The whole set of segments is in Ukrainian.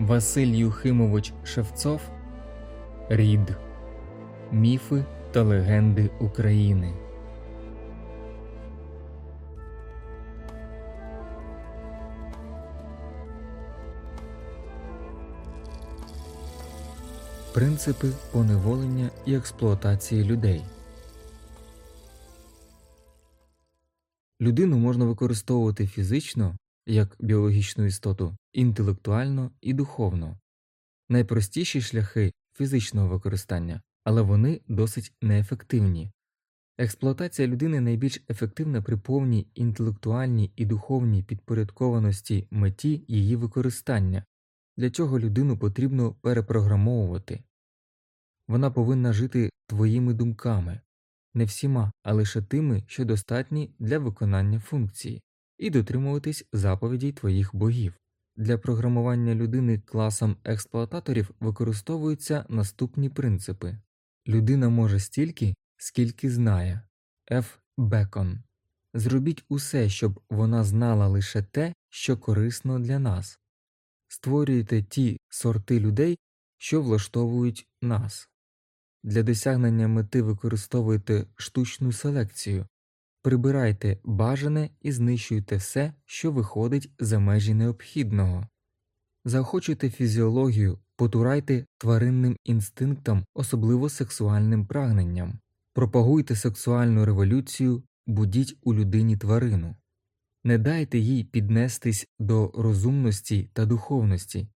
Василь Юхимович Шевцов Рід Міфи та легенди України. Принципи поневолення і експлуатації людей. Людину можна використовувати фізично як біологічну істоту, інтелектуально і духовно. Найпростіші шляхи фізичного використання, але вони досить неефективні. Експлуатація людини найбільш ефективна при повній інтелектуальній і духовній підпорядкованості меті її використання, для чого людину потрібно перепрограмовувати. Вона повинна жити твоїми думками, не всіма, а лише тими, що достатні для виконання функції, і дотримуватись заповідей твоїх богів. Для програмування людини класом експлуататорів використовуються наступні принципи людина може стільки, скільки знає. Ф. Бекон. Зробіть усе, щоб вона знала лише те, що корисно для нас. Створюйте ті сорти людей, що влаштовують нас. Для досягнення мети використовуйте штучну селекцію, прибирайте бажане і знищуйте все, що виходить за межі необхідного, заохочуйте фізіологію, потурайте тваринним інстинктам, особливо сексуальним прагненням, пропагуйте сексуальну революцію, будіть у людині тварину, не дайте їй піднестись до розумності та духовності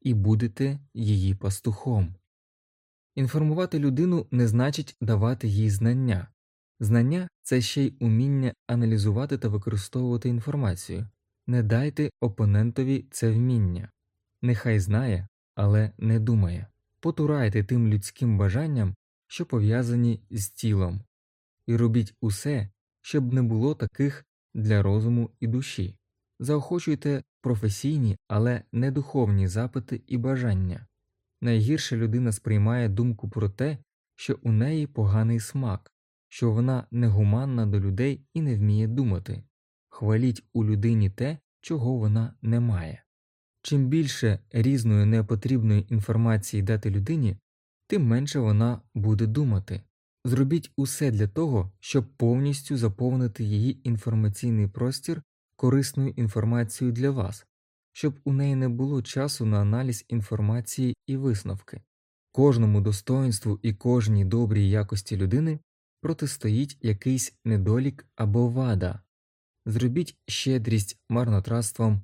і будете її пастухом. Інформувати людину не значить давати їй знання. Знання це ще й уміння аналізувати та використовувати інформацію. Не дайте опонентові це вміння. Нехай знає, але не думає. Потурайте тим людським бажанням, що пов'язані з тілом, і робіть усе, щоб не було таких для розуму і душі. Заохочуйте професійні, але не духовні запити і бажання. Найгірше людина сприймає думку про те, що у неї поганий смак, що вона негуманна до людей і не вміє думати. Хваліть у людині те, чого вона не має. Чим більше різної непотрібної інформації дати людині, тим менше вона буде думати. Зробіть усе для того, щоб повністю заповнити її інформаційний простір корисною інформацією для вас, щоб у неї не було часу на аналіз інформації і висновки. Кожному достоинству і кожній добрій якості людини протистоїть якийсь недолік або вада. Зробіть щедрість марнотратством,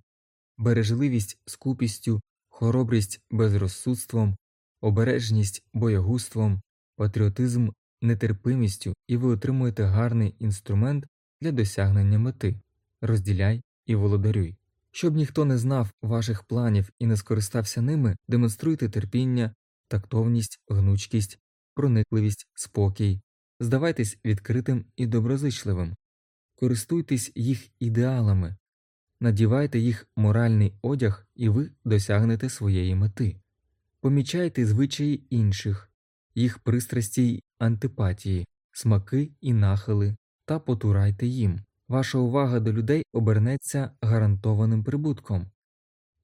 бережливість скупістю, хоробрість безрозсудством, обережність боягузтвом, патріотизм нетерпимістю, і ви отримуєте гарний інструмент для досягнення мети розділяй і володарюй. Щоб ніхто не знав ваших планів і не скористався ними, демонструйте терпіння, тактовність, гнучкість, проникливість, спокій, здавайтесь відкритим і доброзичливим, користуйтесь їх ідеалами, надівайте їх моральний одяг, і ви досягнете своєї мети, помічайте звичаї інших, їх пристрасті й антипатії, смаки і нахили та потурайте їм. Ваша увага до людей обернеться гарантованим прибутком.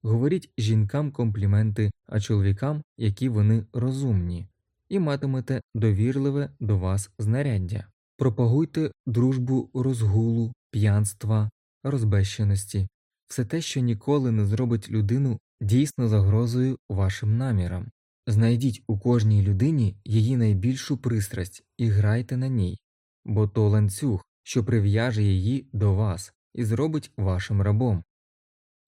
Говоріть жінкам компліменти, а чоловікам, які вони розумні, і матимете довірливе до вас знаряддя. Пропагуйте дружбу розгулу, п'янства, розбещеності, все те, що ніколи не зробить людину дійсно загрозою вашим намірам. Знайдіть у кожній людині її найбільшу пристрасть і грайте на ній, бо то ланцюг, що прив'яже її до вас і зробить вашим рабом.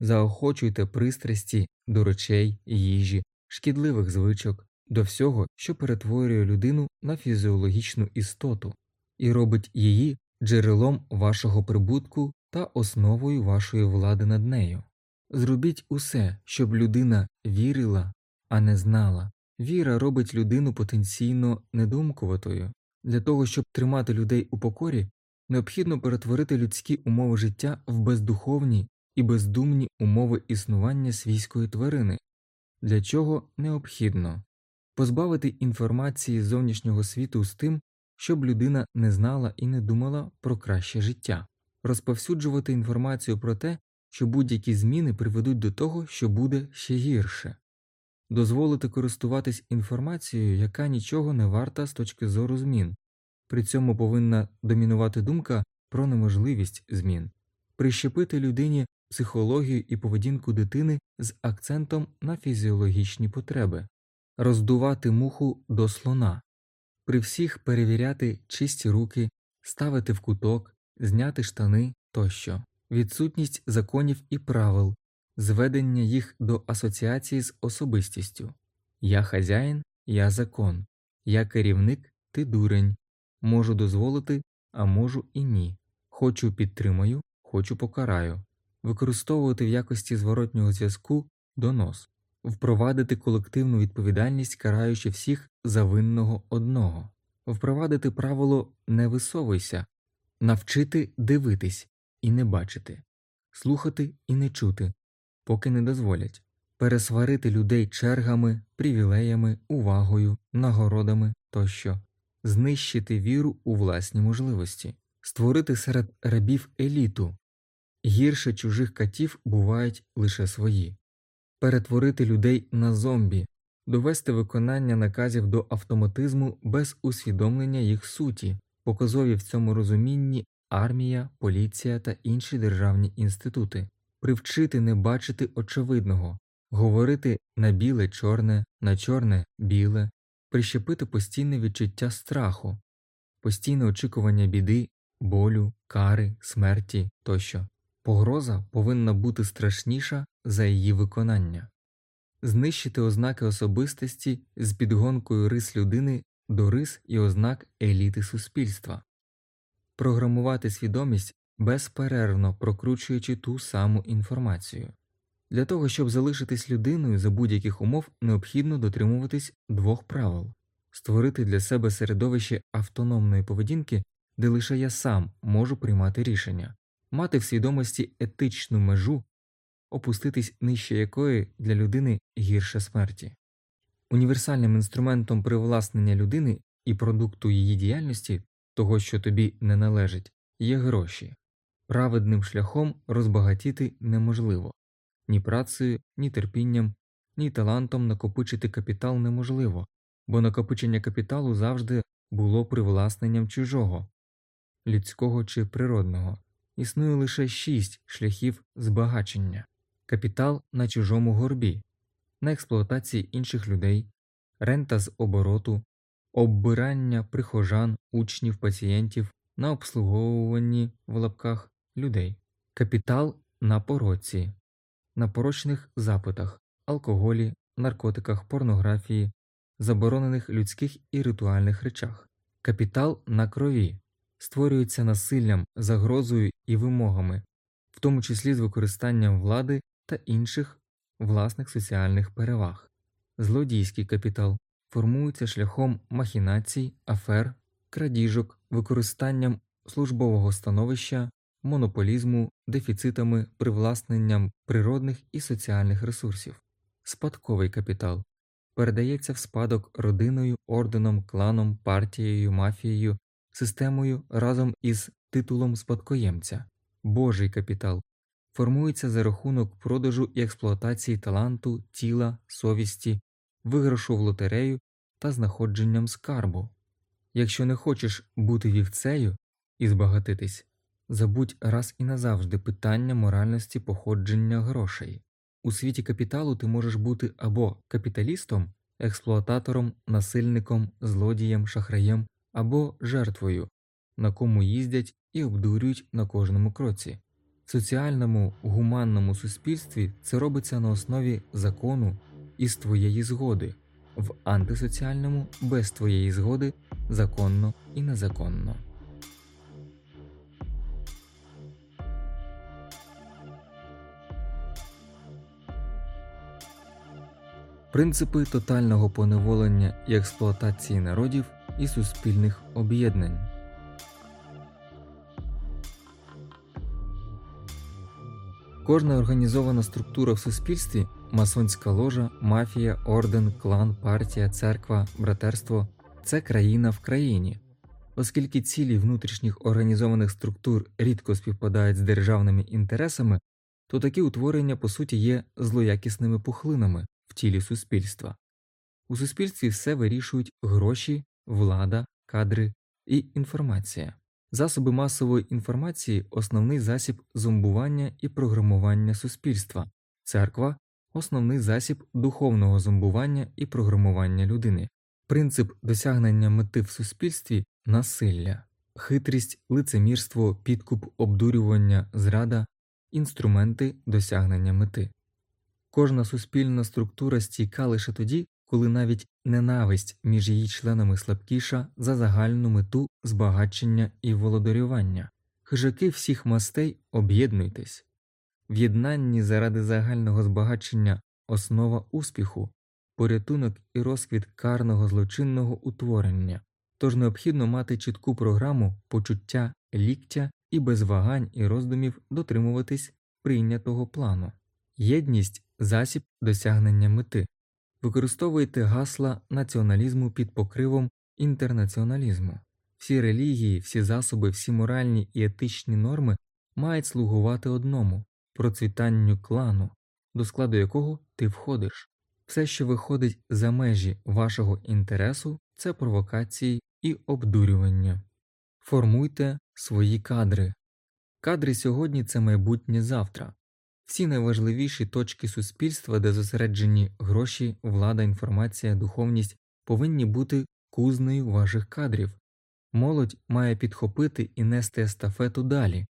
Заохочуйте пристрасті до речей, їжі, шкідливих звичок, до всього, що перетворює людину на фізіологічну істоту і робить її джерелом вашого прибутку та основою вашої влади над нею. Зробіть усе, щоб людина вірила, а не знала. Віра робить людину потенційно недумкуватою. Для того, щоб тримати людей у покорі, необхідно перетворити людські умови життя в бездуховні і бездумні умови існування свійської тварини, для чого необхідно позбавити інформації зовнішнього світу з тим, щоб людина не знала і не думала про краще життя, розповсюджувати інформацію про те, що будь-які зміни приведуть до того, що буде ще гірше. дозволити користуватись інформацією, яка нічого не варта з точки зору змін. При цьому повинна домінувати думка про неможливість змін, прищепити людині психологію і поведінку дитини з акцентом на фізіологічні потреби, роздувати муху до слона, при всіх перевіряти чисті руки, ставити в куток, зняти штани тощо, відсутність законів і правил, зведення їх до асоціації з особистістю. Я хазяїн, я закон, я керівник, ти дурень, можу дозволити, а можу і ні. Хочу підтримаю, хочу покараю, використовувати в якості зворотнього зв'язку донос, впровадити колективну відповідальність, караючи всіх за винного одного, впровадити правило не висовуйся, навчити дивитись і не бачити, слухати і не чути, поки не дозволять, пересварити людей чергами, привілеями, увагою, нагородами тощо, знищити віру у власні можливості, створити серед рабів еліту. Гірше чужих катів бувають лише свої, перетворити людей на зомбі, довести виконання наказів до автоматизму без усвідомлення їх суті, показові в цьому розумінні армія, поліція та інші державні інститути, привчити не бачити очевидного, говорити на біле чорне, на чорне біле, прищепити постійне відчуття страху, постійне очікування біди, болю, кари, смерті тощо. Погроза повинна бути страшніша за її виконання, знищити ознаки особистості з підгонкою рис людини до рис і ознак еліти суспільства, програмувати свідомість безперервно прокручуючи ту саму інформацію. Для того, щоб залишитись людиною за будь-яких умов, необхідно дотримуватись двох правил. Створити для себе середовище автономної поведінки, де лише я сам можу приймати рішення, мати в свідомості етичну межу, опуститись нижче якої для людини гірше смерті. Універсальним інструментом привласнення людини і продукту її діяльності того, що тобі не належить, є гроші. Праведним шляхом розбагатіти неможливо ні працею, ні терпінням, ні талантом накопичити капітал неможливо, бо накопичення капіталу завжди було привласненням чужого, людського чи природного. Існує лише шість шляхів збагачення капітал на чужому горбі, на експлуатації інших людей, рента з обороту, оббирання прихожан, учнів, пацієнтів на обслуговуванні в лапках людей, капітал на пороці, на порочних запитах, алкоголі, наркотиках, порнографії, заборонених людських і ритуальних речах, капітал на крові створюється насиллям, загрозою і вимогами, в тому числі з використанням влади та інших власних соціальних переваг. Злодійський капітал формується шляхом махінацій, афер, крадіжок, використанням службового становища, монополізму, дефіцитами, привласненням природних і соціальних ресурсів. Спадковий капітал передається в спадок родиною, орденом, кланом, партією, мафією, системою разом із титулом спадкоємця, Божий капітал формується за рахунок продажу і експлуатації таланту, тіла, совісті, виграшу в лотерею та знаходженням скарбу. Якщо не хочеш бути вівцею і збагатитись, забудь раз і назавжди питання моральності походження грошей. У світі капіталу ти можеш бути або капіталістом, експлуататором, насильником, злодієм, шахраєм, або жертвою, на кому їздять і обдурюють на кожному кроці. В соціальному гуманному суспільстві це робиться на основі закону і з твоєї згоди, в антисоціальному без твоєї згоди законно і незаконно. Принципи тотального поневолення і експлуатації народів і суспільних об'єднань. Кожна організована структура в суспільстві масонська ложа, мафія, орден, клан, партія, церква, братерство це країна в країні. Оскільки цілі внутрішніх організованих структур рідко співпадають з державними інтересами, то такі утворення по суті є злоякісними пухлинами, в тілі суспільства. У суспільстві все вирішують гроші, влада, кадри і інформація. Засоби масової інформації основний засіб зомбування і програмування суспільства, церква основний засіб духовного зомбування і програмування людини, принцип досягнення мети в суспільстві насилля, хитрість, лицемірство, підкуп, обдурювання, зрада, інструменти досягнення мети. Кожна суспільна структура стійка лише тоді, коли навіть ненависть між її членами слабкіша за загальну мету збагачення і володарювання. Хижаки всіх мастей об'єднуйтесь. В єднанні заради загального збагачення основа успіху, порятунок і розквіт карного злочинного утворення, тож необхідно мати чітку програму почуття ліктя і без вагань і роздумів дотримуватись прийнятого плану. Єдність засіб досягнення мети. Використовуйте гасла націоналізму під покривом інтернаціоналізму. Всі релігії, всі засоби, всі моральні і етичні норми мають слугувати одному процвітанню клану, до складу якого ти входиш. Все, що виходить за межі вашого інтересу, це провокації і обдурювання. Формуйте свої кадри. Кадри сьогодні це майбутнє завтра. Всі найважливіші точки суспільства, де зосереджені гроші, влада, інформація, духовність, повинні бути кузнею ваших кадрів. Молодь має підхопити і нести естафету далі,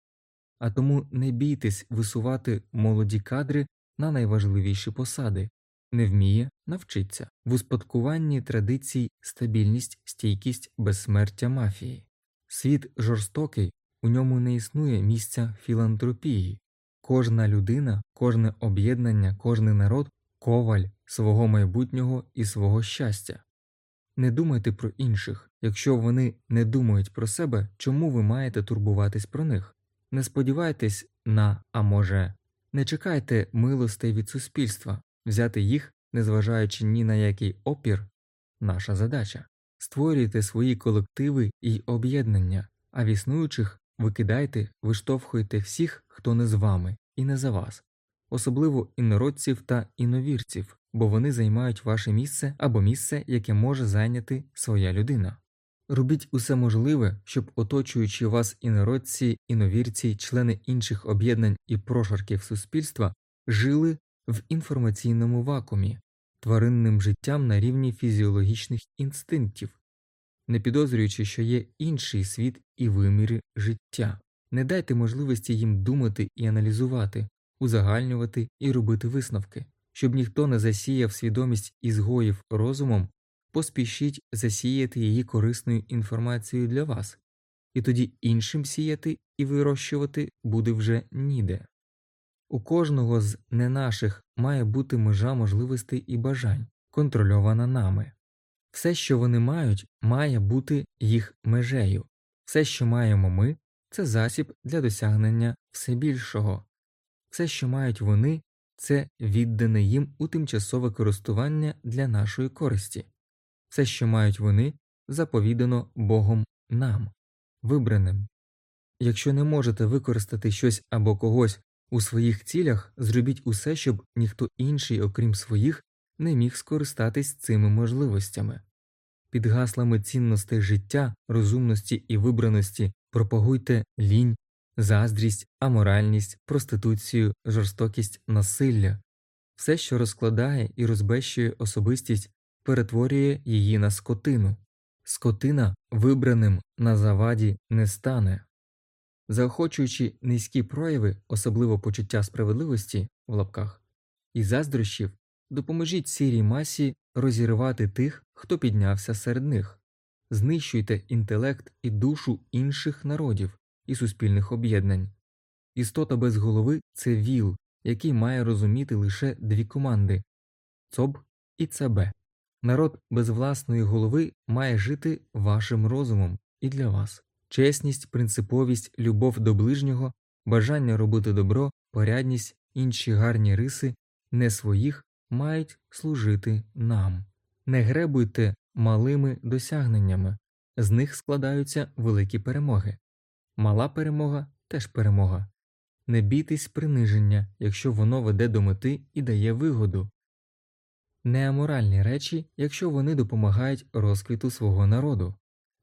а тому не бійтесь висувати молоді кадри на найважливіші посади, не вміє навчиться в успадкуванні традицій стабільність, стійкість, безсмертя мафії. Світ жорстокий, у ньому не існує місця філантропії. Кожна людина, кожне об'єднання, кожний народ коваль свого майбутнього і свого щастя. Не думайте про інших, якщо вони не думають про себе, чому ви маєте турбуватись про них? Не сподівайтесь на, а може, не чекайте милостей від суспільства, взяти їх, незважаючи ні на який опір, наша задача. Створюйте свої колективи і об'єднання, а в існуючих викидайте, виштовхуйте всіх, хто не з вами і не за вас, особливо інородців та іновірців, бо вони займають ваше місце або місце, яке може зайняти своя людина. Робіть усе можливе, щоб оточуючи вас інородці, іновірці, члени інших об'єднань і прошарків суспільства жили в інформаційному вакуумі, тваринним життям на рівні фізіологічних інстинктів, не підозрюючи, що є інший світ і виміри життя. Не дайте можливості їм думати і аналізувати, узагальнювати і робити висновки, щоб ніхто не засіяв свідомість ізгоїв розумом, поспішіть засіяти її корисною інформацією для вас, і тоді іншим сіяти і вирощувати буде вже ніде. У кожного з не наших має бути межа можливостей і бажань, контрольована нами. Все, що вони мають, має бути їх межею, все, що маємо ми, це засіб для досягнення все більшого, все, що мають вони, це віддане їм у тимчасове користування для нашої користі, все, що мають вони, заповідано Богом нам, вибраним. Якщо не можете використати щось або когось у своїх цілях, зробіть усе, щоб ніхто інший, окрім своїх, не міг скористатись цими можливостями. Під гаслами цінностей життя, розумності і вибраності пропагуйте лінь, заздрість, аморальність, проституцію, жорстокість, насилля, все, що розкладає і розбещує особистість, перетворює її на скотину. Скотина вибраним на заваді не стане. Заохочуючи низькі прояви, особливо почуття справедливості в лапках і заздрощів, допоможіть сірій масі розірвати тих, хто піднявся серед них, знищуйте інтелект і душу інших народів і суспільних об'єднань. Істота без голови це ВІЛ, який має розуміти лише дві команди ЦОБ і ЦБ. Народ без власної голови має жити вашим розумом і для вас. Чесність, принциповість, любов до ближнього, бажання робити добро, порядність, інші гарні риси не своїх мають служити нам. Не гребуйте малими досягненнями, з них складаються великі перемоги. Мала перемога теж перемога. Не бійтесь приниження, якщо воно веде до мети і дає вигоду. неаморальні речі, якщо вони допомагають розквіту свого народу.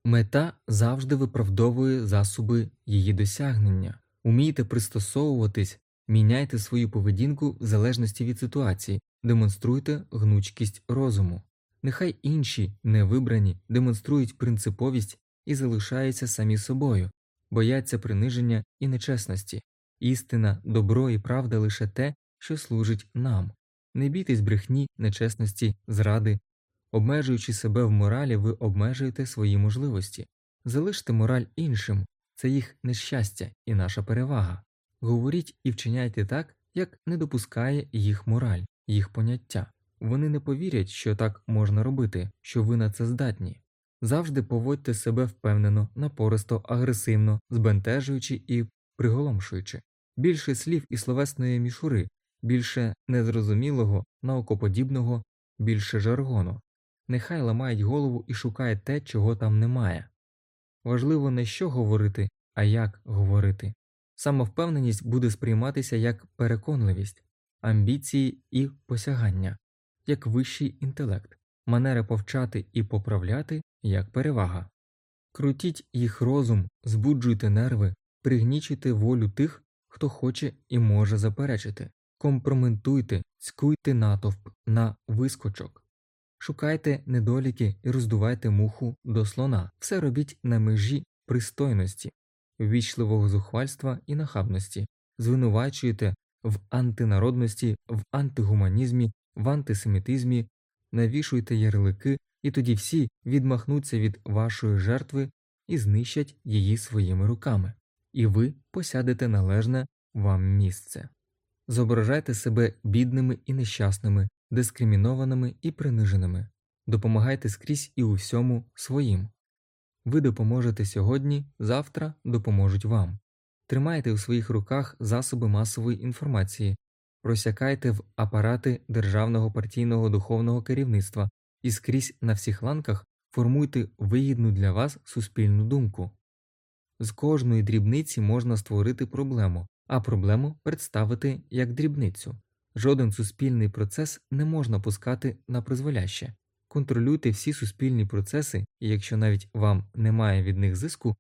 Мета завжди виправдовує засоби її досягнення. Умійте пристосовуватись, міняйте свою поведінку в залежності від ситуації, демонструйте гнучкість розуму. Нехай інші, невибрані, демонструють принциповість і залишаються самі собою, бояться приниження і нечесності. Істина, добро і правда лише те, що служить нам. Не бійтесь брехні, нечесності, зради. Обмежуючи себе в моралі, ви обмежуєте свої можливості. Залиште мораль іншим це їх нещастя і наша перевага. Говоріть і вчиняйте так, як не допускає їх мораль, їх поняття. Вони не повірять, що так можна робити, що ви на це здатні. Завжди поводьте себе впевнено, напористо, агресивно, збентежуючи і приголомшуючи. Більше слів і словесної мішури, більше незрозумілого, наукоподібного, більше жаргону. Нехай ламають голову і шукає те, чого там немає. Важливо не що говорити, а як говорити. Самовпевненість буде сприйматися як переконливість, амбіції і посягання, як вищий інтелект, манера повчати і поправляти як перевага. Крутіть їх розум, збуджуйте нерви, пригнічуйте волю тих, хто хоче і може заперечити, компроментуйте, цькуйте натовп на вискочок, шукайте недоліки і роздувайте муху до слона, все робіть на межі пристойності, ввічливого зухвальства і нахабності, звинувачуєте в антинародності, в антигуманізмі, в антисемітизмі, навішуйте ярлики, і тоді всі відмахнуться від вашої жертви і знищать її своїми руками, і ви посядете належне вам місце. Зображайте себе бідними і нещасними, дискримінованими і приниженими, допомагайте скрізь і у всьому своїм. Ви допоможете сьогодні, завтра допоможуть вам. Тримайте у своїх руках засоби масової інформації, просякайте в апарати державного партійного духовного керівництва і скрізь на всіх ланках формуйте вигідну для вас суспільну думку. З кожної дрібниці можна створити проблему, а проблему представити як дрібницю. Жоден суспільний процес не можна пускати на призволяще. Контролюйте всі суспільні процеси, і якщо навіть вам немає від них зиску,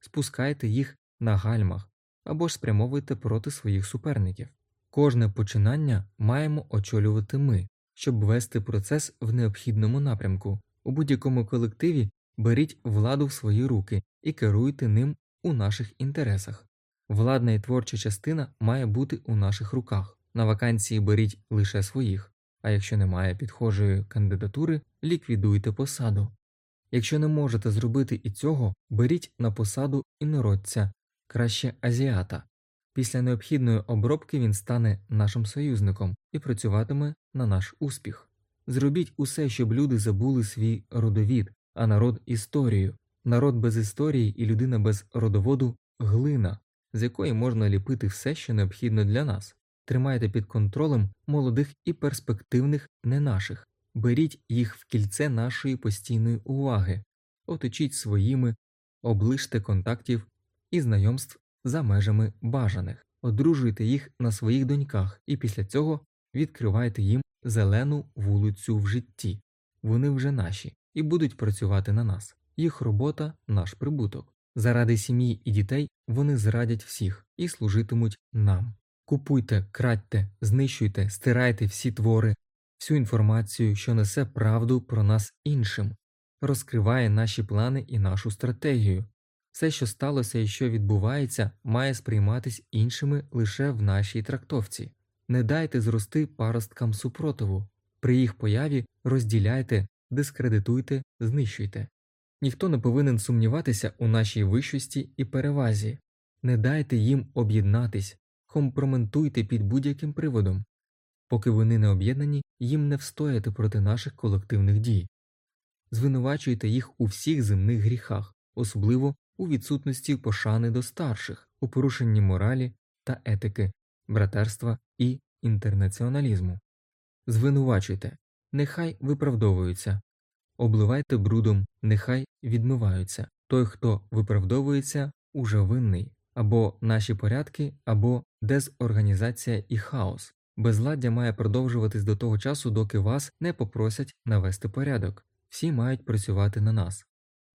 спускайте їх на гальмах або ж спрямовуйте проти своїх суперників. Кожне починання маємо очолювати ми, щоб вести процес в необхідному напрямку. У будь-якому колективі беріть владу в свої руки і керуйте ним у наших інтересах. Владна і творча частина має бути у наших руках. На вакансії беріть лише своїх, а якщо немає підхожої кандидатури, ліквідуйте посаду. Якщо не можете зробити і цього, беріть на посаду інородця, краще азіата. Після необхідної обробки він стане нашим союзником і працюватиме на наш успіх. Зробіть усе, щоб люди забули свій родовід, а народ історію. Народ без історії і людина без родоводу глина, з якої можна ліпити все, що необхідно для нас. Тримайте під контролем молодих і перспективних не наших, беріть їх в кільце нашої постійної уваги, оточіть своїми, оближте контактів і знайомств за межами бажаних, одружуйте їх на своїх доньках і після цього відкривайте їм зелену вулицю в житті. Вони вже наші і будуть працювати на нас. Їх робота наш прибуток. Заради сім'ї і дітей вони зрадять всіх і служитимуть нам. Купуйте, крадьте, знищуйте, стирайте всі твори, всю інформацію, що несе правду про нас іншим, розкриває наші плани і нашу стратегію. Все, що сталося і що відбувається, має сприйматись іншими лише в нашій трактовці. Не дайте зрости паросткам супротиву, при їх появі розділяйте, дискредитуйте, знищуйте. Ніхто не повинен сумніватися у нашій вищості і перевазі, не дайте їм об'єднатись, компроментуйте під будь-яким приводом, поки вони не об'єднані, їм не встояти проти наших колективних дій, звинувачуйте їх у всіх земних гріхах, особливо у відсутності пошани до старших, у порушенні моралі та етики, братерства і інтернаціоналізму. Звинувачуйте, нехай виправдовуються, обливайте брудом, нехай відмиваються. Той, хто виправдовується, уже винний або наші порядки, або дезорганізація і хаос. Безладдя має продовжуватись до того часу, доки вас не попросять навести порядок. Всі мають працювати на нас.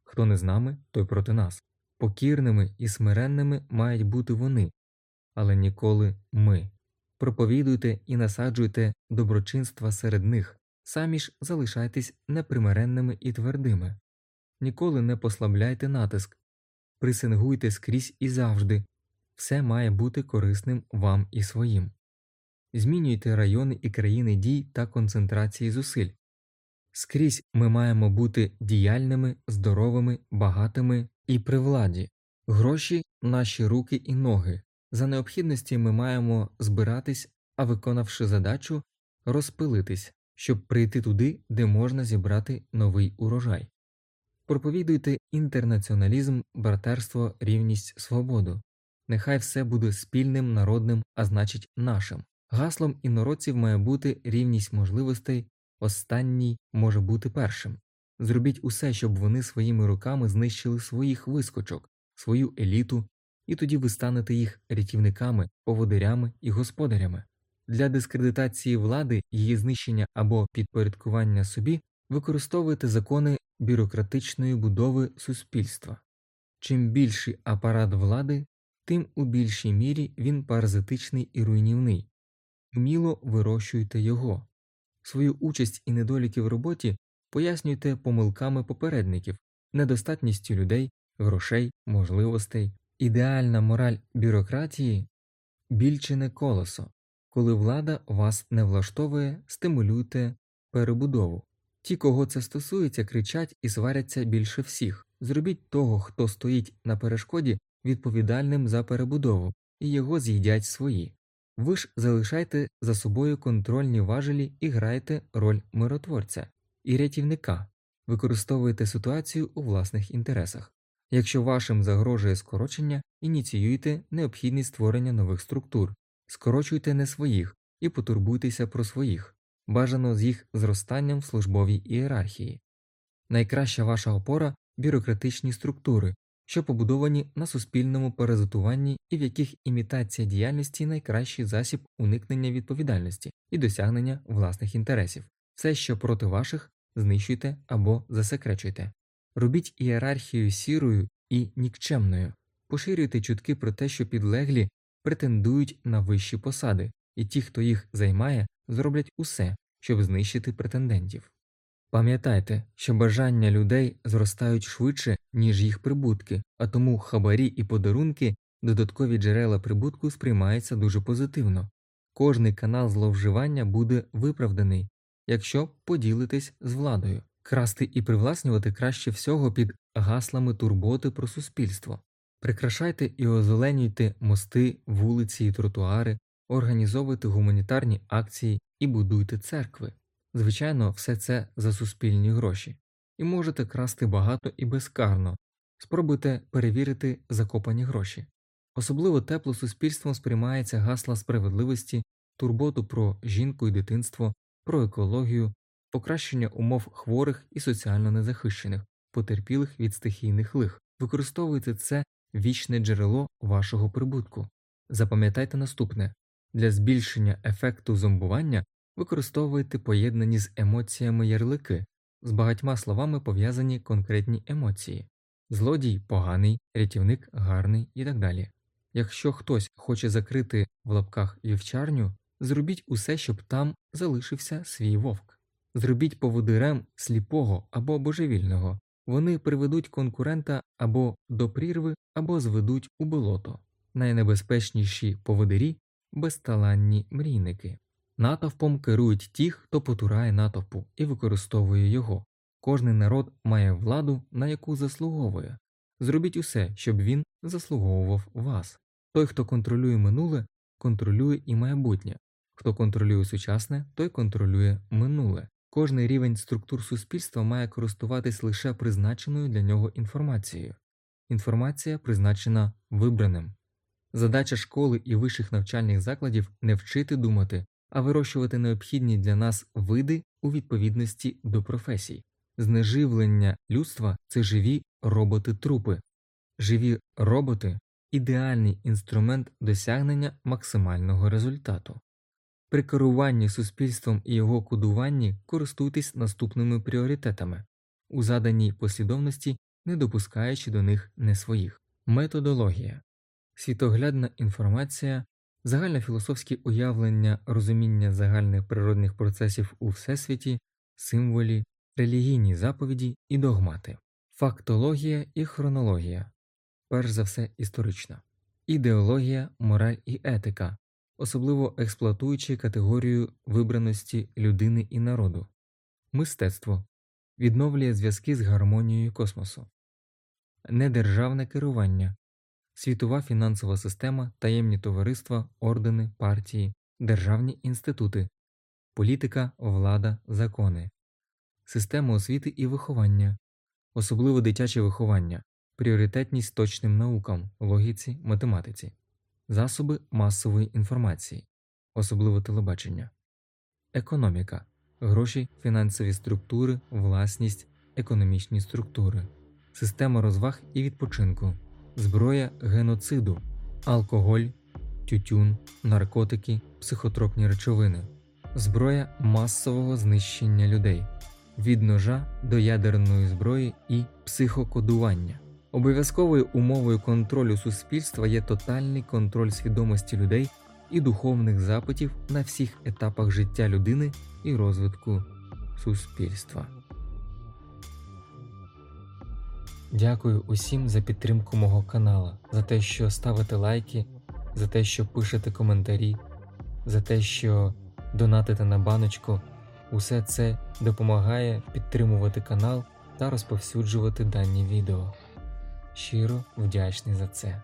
Хто не з нами, той проти нас. Покірними і смиренними мають бути вони, але ніколи ми. Проповідуйте і насаджуйте доброчинства серед них, самі ж залишайтесь непримиренними і твердими. Ніколи не послабляйте натиск, присингуйте скрізь і завжди, все має бути корисним вам і своїм. Змінюйте райони і країни дій та концентрації зусиль. Скрізь ми маємо бути діяльними, здоровими, багатими і при владі, гроші наші руки і ноги. За необхідності ми маємо збиратись, а виконавши задачу, розпилитись, щоб прийти туди, де можна зібрати новий урожай. Проповідуйте інтернаціоналізм, братерство, рівність, свободу. Нехай все буде спільним, народним, а значить нашим. Гаслом інородців має бути рівність можливостей, останній може бути першим. Зробіть усе, щоб вони своїми руками знищили своїх вискочок, свою еліту, і тоді ви станете їх рятівниками, поводирями і господарями. Для дискредитації влади, її знищення або підпорядкування собі використовуйте закони бюрократичної будови суспільства. Чим більший апарат влади, тим у більшій мірі він паразитичний і руйнівний. Вміло вирощуйте його. Свою участь і недоліки в роботі пояснюйте помилками попередників, недостатністю людей, грошей, можливостей. Ідеальна мораль бюрократії більчине колесо. Коли влада вас не влаштовує, стимулюйте перебудову. Ті, кого це стосується, кричать і сваряться більше всіх. Зробіть того, хто стоїть на перешкоді, відповідальним за перебудову, і його з'їдять свої. Ви ж залишайте за собою контрольні важелі і грайте роль миротворця і рятівника, використовуйте ситуацію у власних інтересах. Якщо вашим загрожує скорочення, ініціюйте необхідність створення нових структур, скорочуйте не своїх і потурбуйтеся про своїх, бажано з їх зростанням в службовій ієрархії. Найкраща ваша опора бюрократичні структури, що побудовані на суспільному паразитуванні і в яких імітація діяльності найкращий засіб уникнення відповідальності і досягнення власних інтересів, все, що проти ваших, знищуйте або засекречуйте. Робіть ієрархію сірою і нікчемною, поширюйте чутки про те, що підлеглі претендують на вищі посади, і ті, хто їх займає, зроблять усе, щоб знищити претендентів. Пам'ятайте, що бажання людей зростають швидше, ніж їх прибутки, а тому хабарі і подарунки, додаткові джерела прибутку сприймаються дуже позитивно. Кожний канал зловживання буде виправданий, якщо поділитесь з владою. Красти і привласнювати краще всього під гаслами турботи про суспільство. Прикрашайте і озеленюйте мости, вулиці і тротуари, організовуйте гуманітарні акції і будуйте церкви. Звичайно, все це за суспільні гроші, і можете красти багато і безкарно. Спробуйте перевірити закопані гроші. Особливо тепло суспільством сприймається гасла справедливості, турботу про жінку і дитинство, про екологію, покращення умов хворих і соціально незахищених, потерпілих від стихійних лих. Використовуйте це вічне джерело вашого прибутку. Запам'ятайте наступне для збільшення ефекту зомбування використовуйте поєднані з емоціями ярлики, з багатьма словами пов'язані конкретні емоції злодій поганий, рятівник гарний і так далі. Якщо хтось хоче закрити в лапках вівчарню, зробіть усе, щоб там залишився свій вовк. Зробіть поводирем сліпого або божевільного, вони приведуть конкурента або до прірви, або зведуть у болото. Найнебезпечніші поводирі безталанні мрійники. Натовпом керують ті, хто потурає натовпу і використовує його. Кожний народ має владу, на яку заслуговує. Зробіть усе, щоб він заслуговував вас. Той, хто контролює минуле, контролює і майбутнє. Хто контролює сучасне, той контролює минуле. Кожний рівень структур суспільства має користуватись лише призначеною для нього інформацією. Інформація призначена вибраним. Задача школи і вищих навчальних закладів не вчити думати, а вирощувати необхідні для нас види у відповідності до професій. Знеживлення людства це живі роботи-трупи, живі роботи ідеальний інструмент досягнення максимального результату. При керуванні суспільством і його кодуванні користуйтесь наступними пріоритетами. У заданій послідовності, не допускаючи до них не своїх. Методологія, світоглядна інформація, загальнофілософські уявлення розуміння загальних природних процесів у всесвіті, символі, релігійні заповіді і догмати, фактологія і хронологія, перш за все історична, ідеологія, мораль і етика, особливо експлуатуючи категорію вибраності людини і народу, мистецтво. Відновлює зв'язки з гармонією космосу, недержавне керування, світова фінансова система, таємні товариства, ордени, партії, державні інститути, політика, влада, закони, система освіти і виховання, особливо дитяче виховання, пріоритетність точним наукам, логіці, математиці, засоби масової інформації, особливо телебачення, економіка, гроші, фінансові структури, власність, економічні структури, система розваг і відпочинку, зброя геноциду, алкоголь, тютюн, наркотики, психотропні речовини, зброя масового знищення людей, від ножа до ядерної зброї і психокодування. Обов'язковою умовою контролю суспільства є тотальний контроль свідомості людей і духовних запитів на всіх етапах життя людини і розвитку суспільства. Дякую усім за підтримку мого канала, за те, що ставите лайки, за те, що пишете коментарі, за те, що донатите на баночку. Усе це допомагає підтримувати канал та розповсюджувати дані відео. Щиро вдячний за це.